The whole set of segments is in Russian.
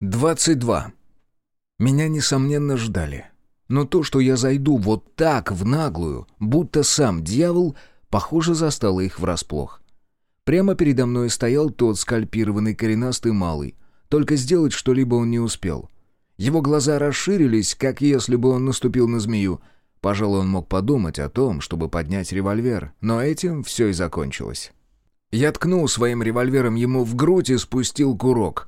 22. Меня, несомненно, ждали. Но то, что я зайду вот так, в наглую, будто сам дьявол, похоже, застало их врасплох. Прямо передо мной стоял тот скальпированный коренастый малый. Только сделать что-либо он не успел. Его глаза расширились, как если бы он наступил на змею. Пожалуй, он мог подумать о том, чтобы поднять револьвер, но этим все и закончилось. Я ткнул своим револьвером ему в грудь и спустил курок —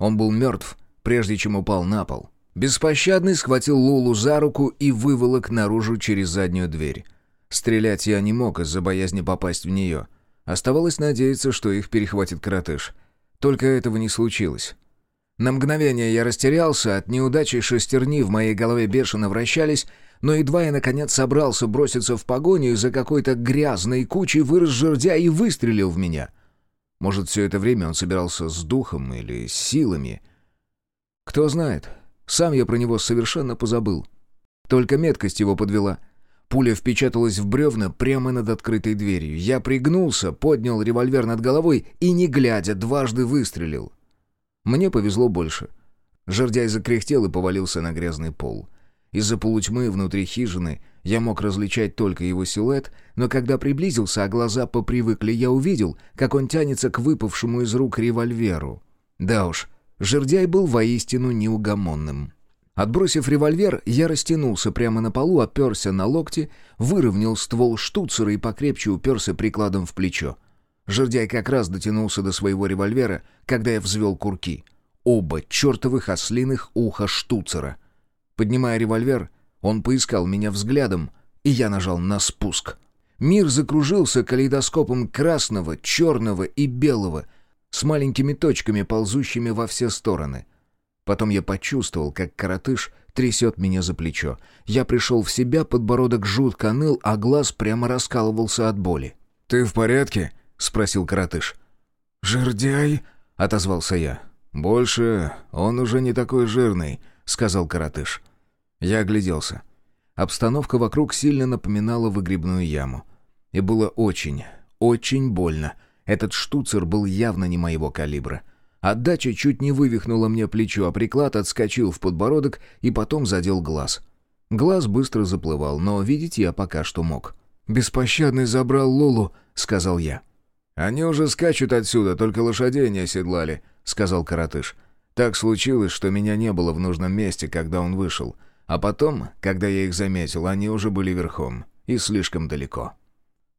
он был мертв, прежде чем упал на пол. Беспощадный схватил Лулу за руку и выволок наружу через заднюю дверь. Стрелять я не мог из-за боязни попасть в нее. Оставалось надеяться, что их перехватит коротыш. Только этого не случилось. На мгновение я растерялся, от неудачи шестерни в моей голове бешено вращались, но едва я, наконец, собрался броситься в погоню, из-за какой-то грязной кучи вырос жердя и выстрелил в меня — может, все это время он собирался с духом или с силами. Кто знает. Сам я про него совершенно позабыл. Только меткость его подвела. Пуля впечаталась в бревна прямо над открытой дверью. Я пригнулся, поднял револьвер над головой и, не глядя, дважды выстрелил. Мне повезло больше. Жердяй закряхтел и повалился на грязный пол. Из-за полутьмы внутри хижины я мог различать только его силуэт, но когда приблизился, а глаза попривыкли, я увидел, как он тянется к выпавшему из рук револьверу. Да уж, жердяй был воистину неугомонным. Отбросив револьвер, я растянулся прямо на полу, оперся на локти, выровнял ствол штуцера и покрепче уперся прикладом в плечо. Жердяй как раз дотянулся до своего револьвера, когда я взвел курки. Оба чертовых ослиных уха штуцера. Поднимая револьвер, он поискал меня взглядом, и я нажал на спуск. Мир закружился калейдоскопом красного, черного и белого, с маленькими точками, ползущими во все стороны. Потом я почувствовал, как коротыш трясет меня за плечо. Я пришел в себя, подбородок жутко ныл, а глаз прямо раскалывался от боли. «Ты в порядке?» — спросил коротыш. «Жердяй?» — отозвался я. «Больше он уже не такой жирный», — сказал коротыш. Я огляделся. Обстановка вокруг сильно напоминала выгребную яму. И было очень, очень больно. Этот штуцер был явно не моего калибра. Отдача чуть не вывихнула мне плечо, а приклад отскочил в подбородок и потом задел глаз. Глаз быстро заплывал, но видеть я пока что мог. «Беспощадный забрал Лулу», — сказал я. «Они уже скачут отсюда, только лошадей не оседлали», — сказал коротыш. «Так случилось, что меня не было в нужном месте, когда он вышел. А потом, когда я их заметил, они уже были верхом и слишком далеко.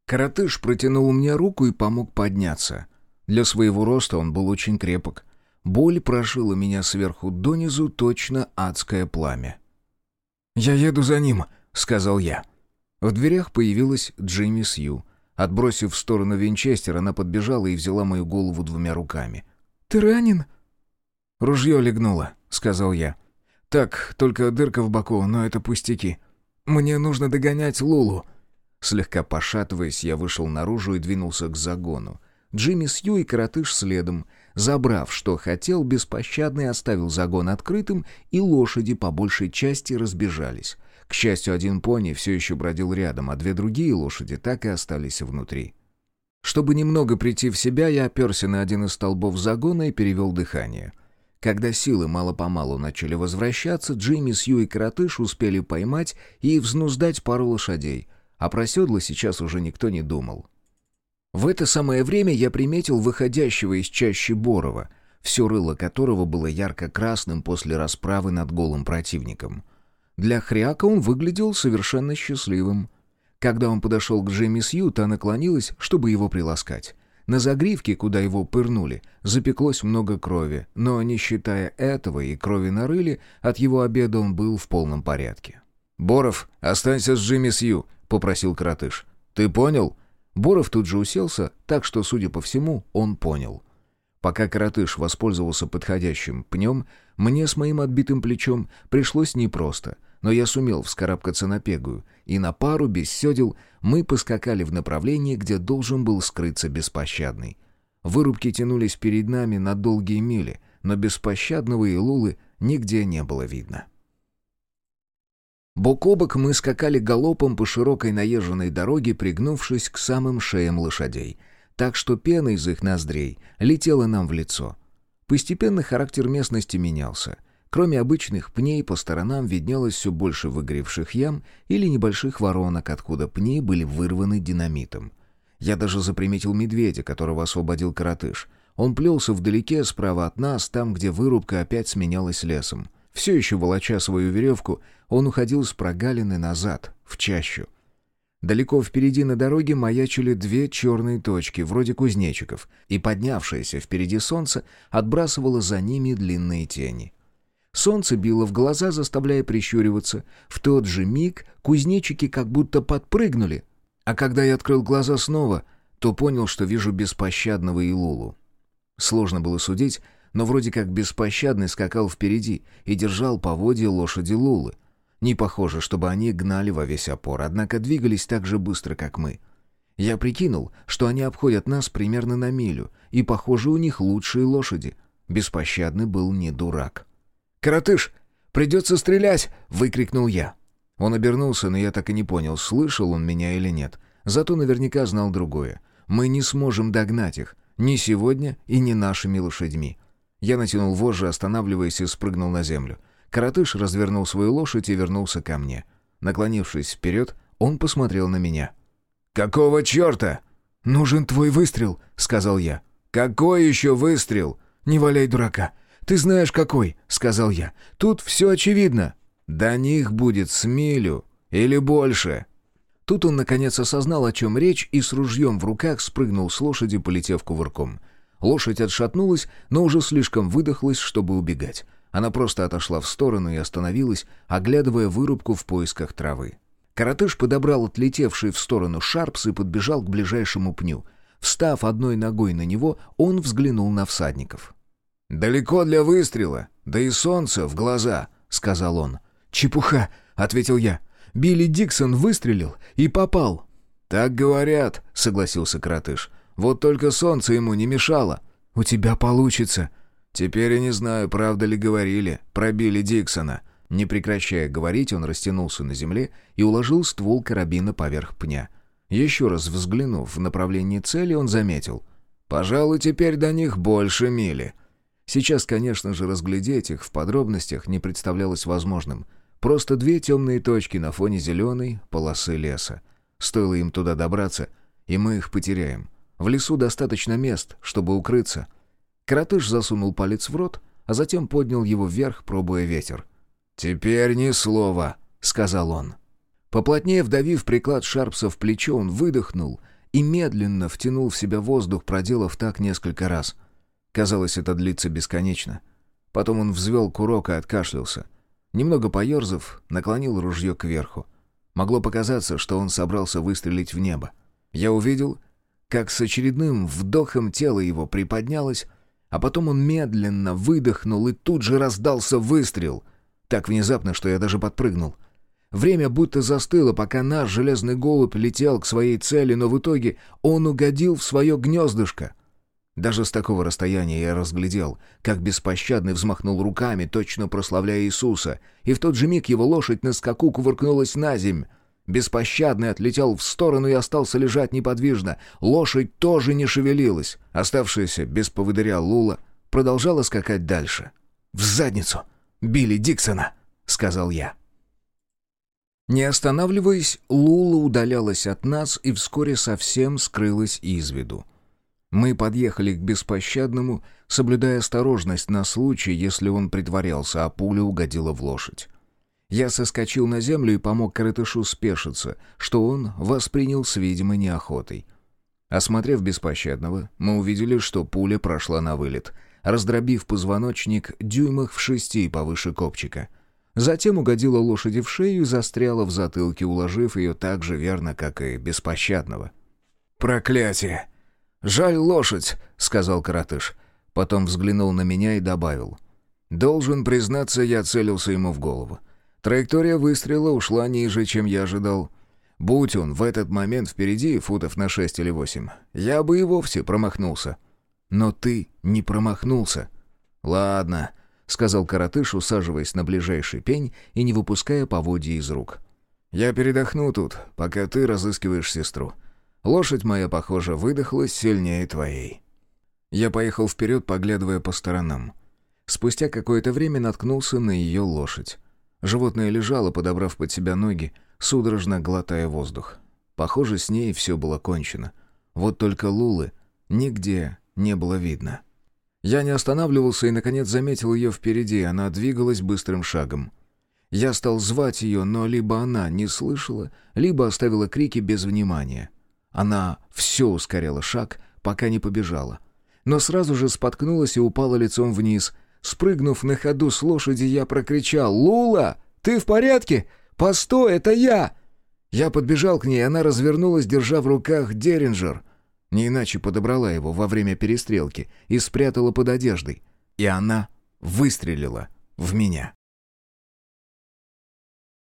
Каратыш протянул мне руку и помог подняться. Для своего роста он был очень крепок. Боль прошила меня сверху донизу точно адское пламя. «Я еду за ним», — сказал я. В дверях появилась Джимми Сью. Отбросив в сторону винчестер, она подбежала и взяла мою голову двумя руками. «Ты ранен?» «Ружье легнуло», — сказал я. «Так, только дырка в боку, но это пустяки. Мне нужно догонять Лулу». Слегка пошатываясь, я вышел наружу и двинулся к загону. Джимми Сью и Коротыш следом. Забрав, что хотел, беспощадный оставил загон открытым, и лошади по большей части разбежались. К счастью, один пони все еще бродил рядом, а две другие лошади так и остались внутри. Чтобы немного прийти в себя, я оперся на один из столбов загона и перевел дыхание. Когда силы мало-помалу начали возвращаться, Джимми, Сью и Коротыш успели поймать и взнуздать пару лошадей, а про седла сейчас уже никто не думал. В это самое время я приметил выходящего из чащи Борова, все рыло которого было ярко-красным после расправы над голым противником. Для хряка он выглядел совершенно счастливым. Когда он подошел к Джимми Сью, та наклонилась, чтобы его приласкать. На загривке, куда его пырнули, запеклось много крови, но, не считая этого и крови на рыле, от его обеда он был в полном порядке. «Боров, останься с Джимми Сью», — попросил Кратыш. «Ты понял?» Боров тут же уселся, так что, судя по всему, он понял. Пока Каратыш воспользовался подходящим пнем, мне с моим отбитым плечом пришлось непросто — но я сумел вскарабкаться на пегую, и на пару без седел мы поскакали в направлении, где должен был скрыться беспощадный. Вырубки тянулись перед нами на долгие мили, но беспощадного Илулы нигде не было видно. Бок о бок мы скакали галопом по широкой наезженной дороге, пригнувшись к самым шеям лошадей, так что пена из их ноздрей летела нам в лицо — Постепенно характер местности менялся. Кроме обычных пней, по сторонам виднелось все больше выгоревших ям или небольших воронок, откуда пни были вырваны динамитом. Я даже заприметил медведя, которого освободил коротыш. Он плелся вдалеке, справа от нас, там, где вырубка опять сменялась лесом. Все еще волоча свою веревку, он уходил с прогалины назад, в чащу. Далеко впереди на дороге маячили две черные точки, вроде кузнечиков, и поднявшееся впереди солнце отбрасывало за ними длинные тени. Солнце било в глаза, заставляя прищуриваться. В тот же миг кузнечики как будто подпрыгнули. А когда я открыл глаза снова, то понял, что вижу беспощадного Илулу. Сложно было судить, но вроде как беспощадный скакал впереди и держал поводья лошади Лулы. Не похоже, чтобы они гнали во весь опор, однако двигались так же быстро, как мы. Я прикинул, что они обходят нас примерно на милю, и, похоже, у них лучшие лошади. Беспощадный был не дурак. «Коротыш, придется стрелять!» — выкрикнул я. Он обернулся, но я так и не понял, слышал он меня или нет. Зато наверняка знал другое. Мы не сможем догнать их. Ни сегодня и ни нашими лошадьми. Я натянул вожжи, останавливаясь, и спрыгнул на землю. Коротыш развернул свою лошадь и вернулся ко мне. Наклонившись вперед, он посмотрел на меня. «Какого черта?» «Нужен твой выстрел», — сказал я. «Какой еще выстрел?» «Не валяй дурака. Ты знаешь, какой», — сказал я. «Тут все очевидно». «До них будет с милю или больше». Тут он, наконец, осознал, о чем речь, и с ружьем в руках спрыгнул с лошади, полетев кувырком. Лошадь отшатнулась, но уже слишком выдохлась, чтобы убегать. Она просто отошла в сторону и остановилась, оглядывая вырубку в поисках травы. Коротыш подобрал отлетевший в сторону шарпс и подбежал к ближайшему пню. Встав одной ногой на него, он взглянул на всадников. «Далеко для выстрела, да и солнце в глаза», — сказал он. «Чепуха», — ответил я. «Билли Диксон выстрелил и попал». «Так говорят», — согласился Коротыш. «Вот только солнце ему не мешало». «У тебя получится», «Теперь я не знаю, правда ли говорили. Пробили Диксона». Не прекращая говорить, он растянулся на земле и уложил ствол карабина поверх пня. Еще раз взглянув в направлении цели, он заметил. «Пожалуй, теперь до них больше мили». Сейчас, конечно же, разглядеть их в подробностях не представлялось возможным. Просто две темные точки на фоне зеленой полосы леса. Стоило им туда добраться, и мы их потеряем. В лесу достаточно мест, чтобы укрыться — Коротыш засунул палец в рот, а затем поднял его вверх, пробуя ветер. «Теперь ни слова», — сказал он. Поплотнее вдавив приклад Шарпса в плечо, он выдохнул и медленно втянул в себя воздух, проделав так несколько раз. Казалось, это длится бесконечно. Потом он взвел курок и откашлялся. Немного поерзав, наклонил ружье кверху. Могло показаться, что он собрался выстрелить в небо. Я увидел, как с очередным вдохом тело его приподнялось, а потом он медленно выдохнул, и тут же раздался выстрел. Так внезапно, что я даже подпрыгнул. Время будто застыло, пока наш железный голубь летел к своей цели, но в итоге он угодил в свое гнездышко. Даже с такого расстояния я разглядел, как беспощадный взмахнул руками, точно прославляя Иисуса, и в тот же миг его лошадь на скаку кувыркнулась на земь. Беспощадный отлетел в сторону и остался лежать неподвижно. Лошадь тоже не шевелилась. Оставшаяся без поводыря Лула продолжала скакать дальше. «В задницу! Билли Диксона!» — сказал я. Не останавливаясь, Лула удалялась от нас и вскоре совсем скрылась из виду. Мы подъехали к беспощадному, соблюдая осторожность на случай, если он притворялся, а пуля угодила в лошадь. Я соскочил на землю и помог коротышу спешиться, что он воспринял с видимой неохотой. Осмотрев беспощадного, мы увидели, что пуля прошла на вылет, раздробив позвоночник дюймах в шести повыше копчика. Затем угодила лошади в шею и застряла в затылке, уложив ее так же верно, как и беспощадного. «Проклятие! Жаль лошадь!» — сказал коротыш. Потом взглянул на меня и добавил. «Должен признаться, я целился ему в голову. Траектория выстрела ушла ниже, чем я ожидал. Будь он в этот момент впереди, футов на шесть или восемь, я бы и вовсе промахнулся. Но ты не промахнулся. Ладно, сказал коротыш, усаживаясь на ближайший пень и не выпуская поводья из рук. Я передохну тут, пока ты разыскиваешь сестру. Лошадь моя, похоже, выдохлась сильнее твоей. Я поехал вперед, поглядывая по сторонам. Спустя какое-то время наткнулся на ее лошадь. Животное лежало, подобрав под себя ноги, судорожно глотая воздух. Похоже, с ней все было кончено. Вот только Лулы нигде не было видно. Я не останавливался и, наконец, заметил ее впереди. Она двигалась быстрым шагом. Я стал звать ее, но либо она не слышала, либо оставила крики без внимания. Она все ускоряла шаг, пока не побежала. Но сразу же споткнулась и упала лицом вниз. Спрыгнув на ходу с лошади, я прокричал «Лула, ты в порядке? Постой, это я!» Я подбежал к ней, она развернулась, держа в руках Деринджер. Не иначе подобрала его во время перестрелки и спрятала под одеждой. И она выстрелила в меня.